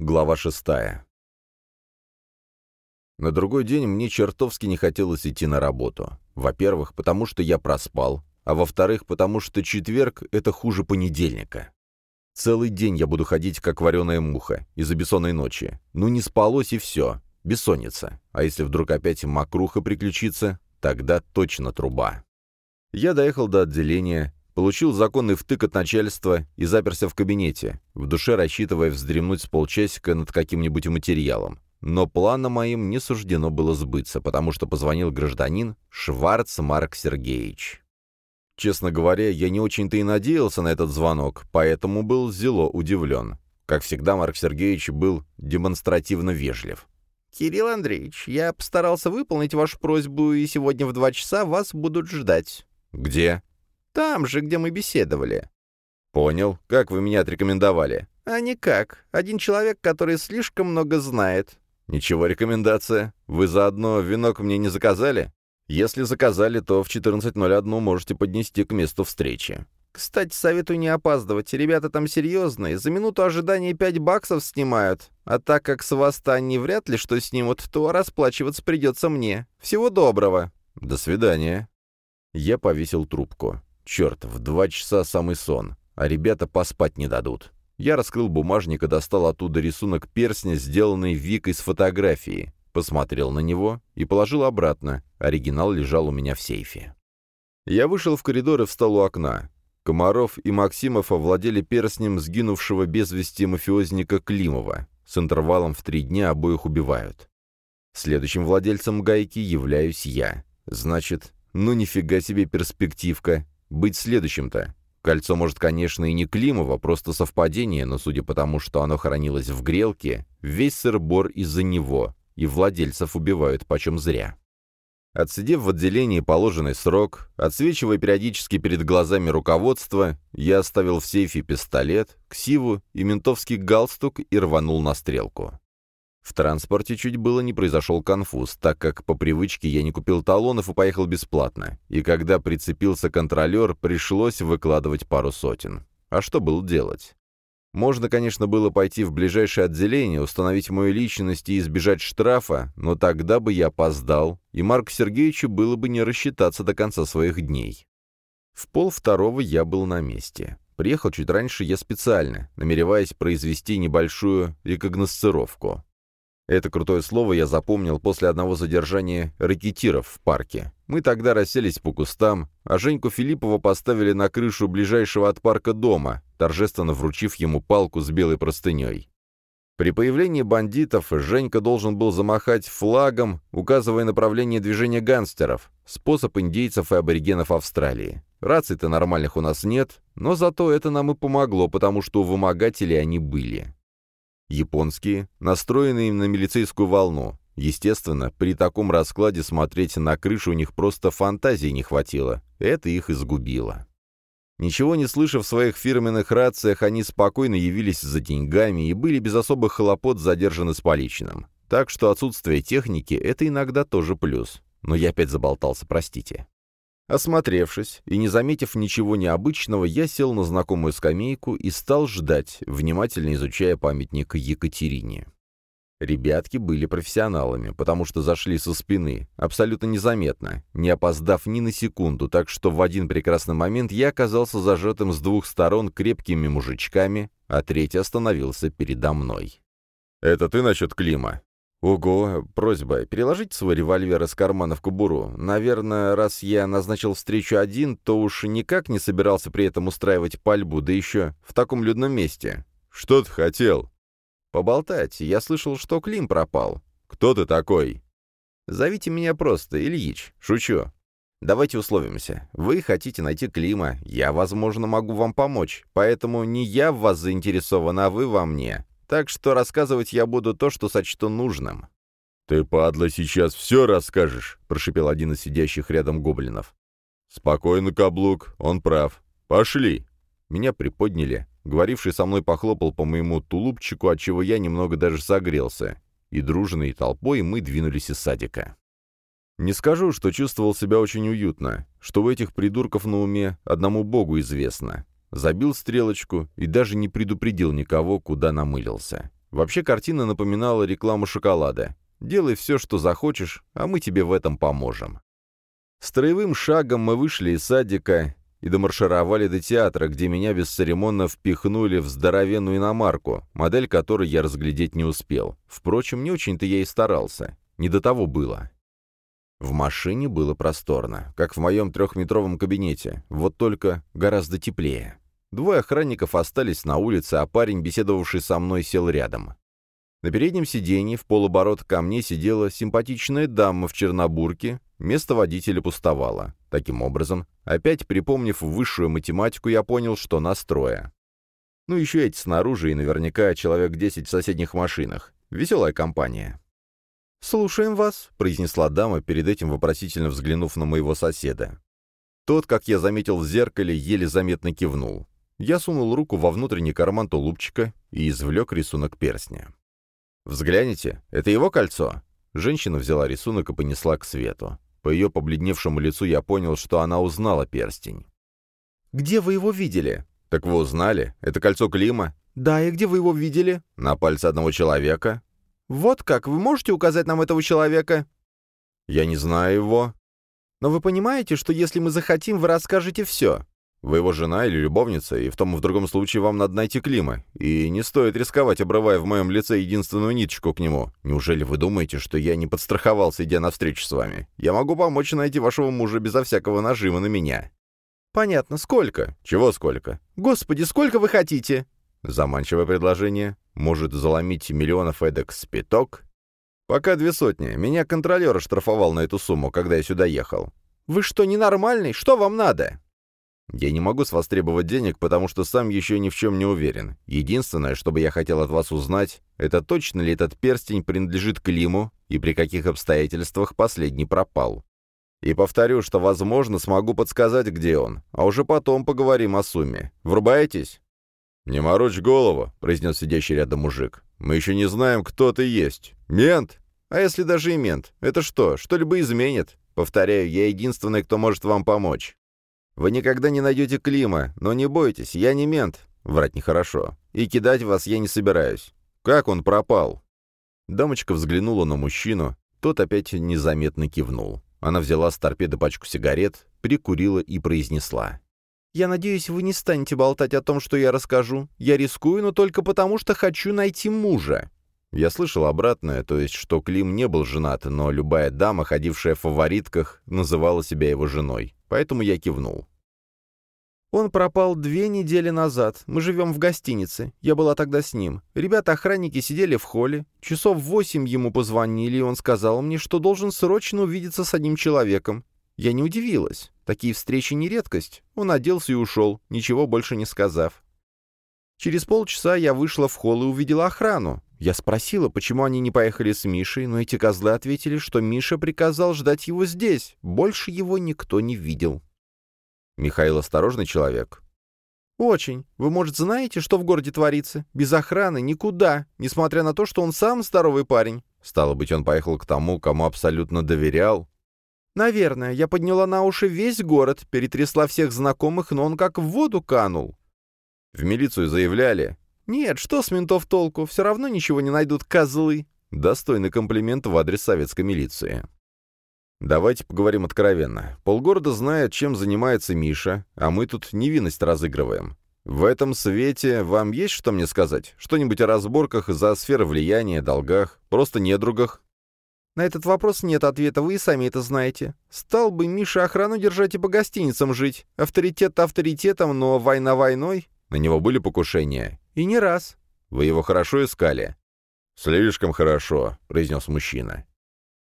Глава шестая. На другой день мне чертовски не хотелось идти на работу. Во-первых, потому что я проспал, а во-вторых, потому что четверг — это хуже понедельника. Целый день я буду ходить, как вареная муха, из-за бессонной ночи. Ну, не спалось и все. Бессонница. А если вдруг опять макруха приключится, тогда точно труба. Я доехал до отделения, получил законный втык от начальства и заперся в кабинете, в душе рассчитывая вздремнуть с полчасика над каким-нибудь материалом. Но планом моим не суждено было сбыться, потому что позвонил гражданин Шварц Марк Сергеевич. Честно говоря, я не очень-то и надеялся на этот звонок, поэтому был зело удивлен. Как всегда, Марк Сергеевич был демонстративно вежлив. «Кирилл Андреевич, я постарался выполнить вашу просьбу, и сегодня в два часа вас будут ждать». «Где?» «Там же, где мы беседовали». «Понял. Как вы меня отрекомендовали?» «А никак. Один человек, который слишком много знает». «Ничего, рекомендация. Вы заодно венок мне не заказали?» «Если заказали, то в 14.01 можете поднести к месту встречи». «Кстати, советую не опаздывать. Ребята там серьезные. За минуту ожидания 5 баксов снимают. А так как с вас-то они вряд ли что снимут, то расплачиваться придется мне. Всего доброго». «До свидания». Я повесил трубку. Черт, в два часа самый сон, а ребята поспать не дадут. Я раскрыл бумажник и достал оттуда рисунок перстня, сделанный Викой с фотографии. Посмотрел на него и положил обратно. Оригинал лежал у меня в сейфе. Я вышел в коридор и встал у окна. Комаров и Максимов овладели перстнем сгинувшего без вести мафиозника Климова. С интервалом в три дня обоих убивают. Следующим владельцем гайки являюсь я. Значит, ну нифига себе перспективка. Быть следующим-то. Кольцо, может, конечно, и не Климова, просто совпадение, но судя по тому, что оно хранилось в грелке, весь сыр-бор из-за него, и владельцев убивают почем зря. Отсидев в отделении положенный срок, отсвечивая периодически перед глазами руководства, я оставил в сейфе пистолет, ксиву и ментовский галстук и рванул на стрелку. В транспорте чуть было не произошел конфуз, так как по привычке я не купил талонов и поехал бесплатно. И когда прицепился контролер, пришлось выкладывать пару сотен. А что было делать? Можно, конечно, было пойти в ближайшее отделение, установить мою личность и избежать штрафа, но тогда бы я опоздал, и Марку Сергеевичу было бы не рассчитаться до конца своих дней. В пол второго я был на месте. Приехал чуть раньше я специально, намереваясь произвести небольшую рекогносцировку. Это крутое слово я запомнил после одного задержания ракетиров в парке. Мы тогда расселись по кустам, а Женьку Филиппова поставили на крышу ближайшего от парка дома, торжественно вручив ему палку с белой простыней. При появлении бандитов Женька должен был замахать флагом, указывая направление движения гангстеров, способ индейцев и аборигенов Австралии. Раций-то нормальных у нас нет, но зато это нам и помогло, потому что у вымогателей они были. Японские, настроенные на милицейскую волну. Естественно, при таком раскладе смотреть на крышу у них просто фантазии не хватило. Это их изгубило. Ничего не слышав в своих фирменных рациях, они спокойно явились за деньгами и были без особых хлопот задержаны с поличным. Так что отсутствие техники — это иногда тоже плюс. Но я опять заболтался, простите. Осмотревшись и не заметив ничего необычного, я сел на знакомую скамейку и стал ждать, внимательно изучая памятник Екатерине. Ребятки были профессионалами, потому что зашли со спины, абсолютно незаметно, не опоздав ни на секунду, так что в один прекрасный момент я оказался зажатым с двух сторон крепкими мужичками, а третий остановился передо мной. «Это ты насчет Клима?» «Ого, просьба, переложите свой револьвер из кармана в кобуру. Наверное, раз я назначил встречу один, то уж никак не собирался при этом устраивать пальбу, да еще в таком людном месте». «Что ты хотел?» «Поболтать. Я слышал, что Клим пропал». «Кто ты такой?» «Зовите меня просто Ильич. Шучу. Давайте условимся. Вы хотите найти Клима, я, возможно, могу вам помочь, поэтому не я в вас заинтересован, а вы во мне. Так что рассказывать я буду то, что сочту нужным». «Ты, падла, сейчас все расскажешь», — прошипел один из сидящих рядом гоблинов. «Спокойно, каблук, он прав. Пошли!» Меня приподняли. Говоривший со мной похлопал по моему тулупчику, отчего я немного даже согрелся. И дружной толпой мы двинулись из садика. Не скажу, что чувствовал себя очень уютно, что у этих придурков на уме одному богу известно забил стрелочку и даже не предупредил никого, куда намылился. Вообще картина напоминала рекламу шоколада. «Делай все, что захочешь, а мы тебе в этом поможем». Строевым шагом мы вышли из садика и домаршировали до театра, где меня бесцеремонно впихнули в здоровенную иномарку, модель которой я разглядеть не успел. Впрочем, не очень-то я и старался. Не до того было. В машине было просторно, как в моем трехметровом кабинете, вот только гораздо теплее. Двое охранников остались на улице, а парень, беседовавший со мной, сел рядом. На переднем сиденье в полоборот ко мне сидела симпатичная дама в чернобурке, место водителя пустовало. Таким образом, опять припомнив высшую математику, я понял, что настроя. Ну еще эти снаружи и наверняка человек десять в соседних машинах. Веселая компания. «Слушаем вас», — произнесла дама, перед этим вопросительно взглянув на моего соседа. Тот, как я заметил в зеркале, еле заметно кивнул. Я сунул руку во внутренний карман тулупчика и извлек рисунок перстня. «Взгляните, это его кольцо?» Женщина взяла рисунок и понесла к свету. По ее побледневшему лицу я понял, что она узнала перстень. «Где вы его видели?» «Так вы узнали? Это кольцо Клима?» «Да, и где вы его видели?» «На пальце одного человека». «Вот как? Вы можете указать нам этого человека?» «Я не знаю его». «Но вы понимаете, что если мы захотим, вы расскажете все?» «Вы его жена или любовница, и в том и в другом случае вам надо найти Клима. И не стоит рисковать, обрывая в моем лице единственную ниточку к нему. Неужели вы думаете, что я не подстраховался, идя навстречу с вами? Я могу помочь найти вашего мужа безо всякого нажима на меня». «Понятно. Сколько?» «Чего сколько?» «Господи, сколько вы хотите?» Заманчивое предложение. Может заломить миллионов эдак с пяток? Пока две сотни. Меня контролер штрафовал на эту сумму, когда я сюда ехал. Вы что, ненормальный? Что вам надо? Я не могу с вас требовать денег, потому что сам еще ни в чем не уверен. Единственное, что бы я хотел от вас узнать, это точно ли этот перстень принадлежит Климу и при каких обстоятельствах последний пропал. И повторю, что, возможно, смогу подсказать, где он, а уже потом поговорим о сумме. Врубаетесь? «Не морочь голову», — произнес сидящий рядом мужик. «Мы еще не знаем, кто ты есть. Мент? А если даже и мент? Это что, что-либо изменит? Повторяю, я единственный, кто может вам помочь. Вы никогда не найдете Клима, но не бойтесь, я не мент. Врать нехорошо. И кидать вас я не собираюсь. Как он пропал?» Дамочка взглянула на мужчину, тот опять незаметно кивнул. Она взяла с торпеды пачку сигарет, прикурила и произнесла. Я надеюсь, вы не станете болтать о том, что я расскажу. Я рискую, но только потому, что хочу найти мужа». Я слышал обратное, то есть, что Клим не был женат, но любая дама, ходившая в фаворитках, называла себя его женой. Поэтому я кивнул. «Он пропал две недели назад. Мы живем в гостинице. Я была тогда с ним. Ребята-охранники сидели в холле. Часов восемь ему позвонили, и он сказал мне, что должен срочно увидеться с одним человеком. Я не удивилась. Такие встречи не редкость. Он оделся и ушел, ничего больше не сказав. Через полчаса я вышла в холл и увидела охрану. Я спросила, почему они не поехали с Мишей, но эти козлы ответили, что Миша приказал ждать его здесь. Больше его никто не видел. Михаил осторожный человек. «Очень. Вы, может, знаете, что в городе творится? Без охраны никуда, несмотря на то, что он сам здоровый парень». Стало быть, он поехал к тому, кому абсолютно доверял, «Наверное, я подняла на уши весь город, перетрясла всех знакомых, но он как в воду канул». «В милицию заявляли?» «Нет, что с ментов толку? Все равно ничего не найдут козлы». Достойный комплимент в адрес советской милиции. Давайте поговорим откровенно. Полгорода знает, чем занимается Миша, а мы тут невинность разыгрываем. В этом свете вам есть что мне сказать? Что-нибудь о разборках за сферы влияния, долгах, просто недругах? На этот вопрос нет ответа, вы и сами это знаете. Стал бы Миша охрану держать и по гостиницам жить. Авторитет авторитетом, но война войной. На него были покушения? И не раз. Вы его хорошо искали? Слишком хорошо, произнес мужчина.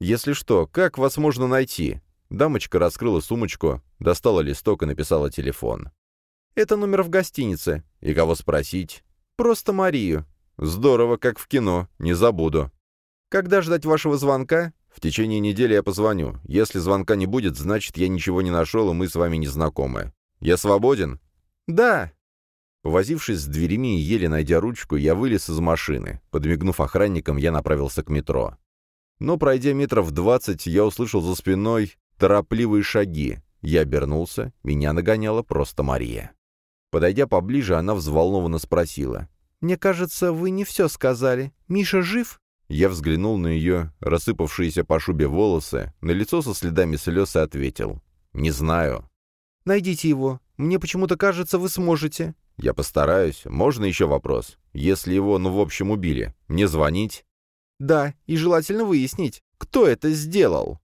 Если что, как вас можно найти? Дамочка раскрыла сумочку, достала листок и написала телефон. Это номер в гостинице. И кого спросить? Просто Марию. Здорово, как в кино, не забуду. Когда ждать вашего звонка? В течение недели я позвоню. Если звонка не будет, значит, я ничего не нашел, и мы с вами не знакомы. Я свободен? Да. Повозившись с дверями и еле найдя ручку, я вылез из машины. Подмигнув охранникам, я направился к метро. Но, пройдя метров двадцать, я услышал за спиной торопливые шаги. Я обернулся, меня нагоняла просто Мария. Подойдя поближе, она взволнованно спросила. Мне кажется, вы не все сказали. Миша жив?» Я взглянул на ее рассыпавшиеся по шубе волосы, на лицо со следами слез и ответил. «Не знаю». «Найдите его. Мне почему-то кажется, вы сможете». «Я постараюсь. Можно еще вопрос? Если его, ну, в общем, убили, мне звонить?» «Да, и желательно выяснить, кто это сделал».